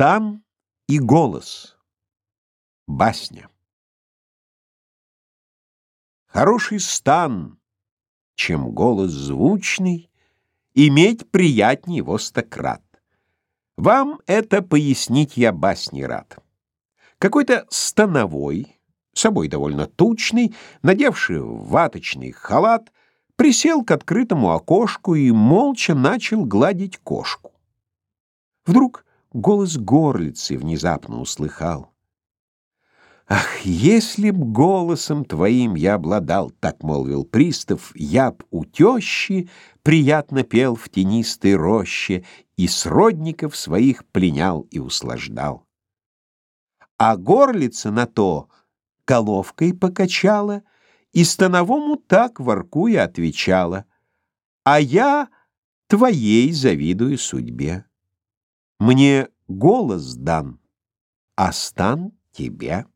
Стан и голос. Басня. Хороший стан, чем голос звучный, Иметь приятнее его стократ. Вам это пояснить я басни рад. Какой-то становой, собой довольно тучный, надевший ваточный халат, присел к открытому окошку и молча начал гладить кошку. Вдруг голос горлицы внезапно услыхал. «Ах, если б голосом твоим я обладал, — так молвил пристав, — я б у тещи приятно пел в тенистой роще и сродников своих пленял и услаждал. А горлица на то головкой покачала и становому так воркуя отвечала, а я твоей завидую судьбе. Мне голос дан, а стан тебе.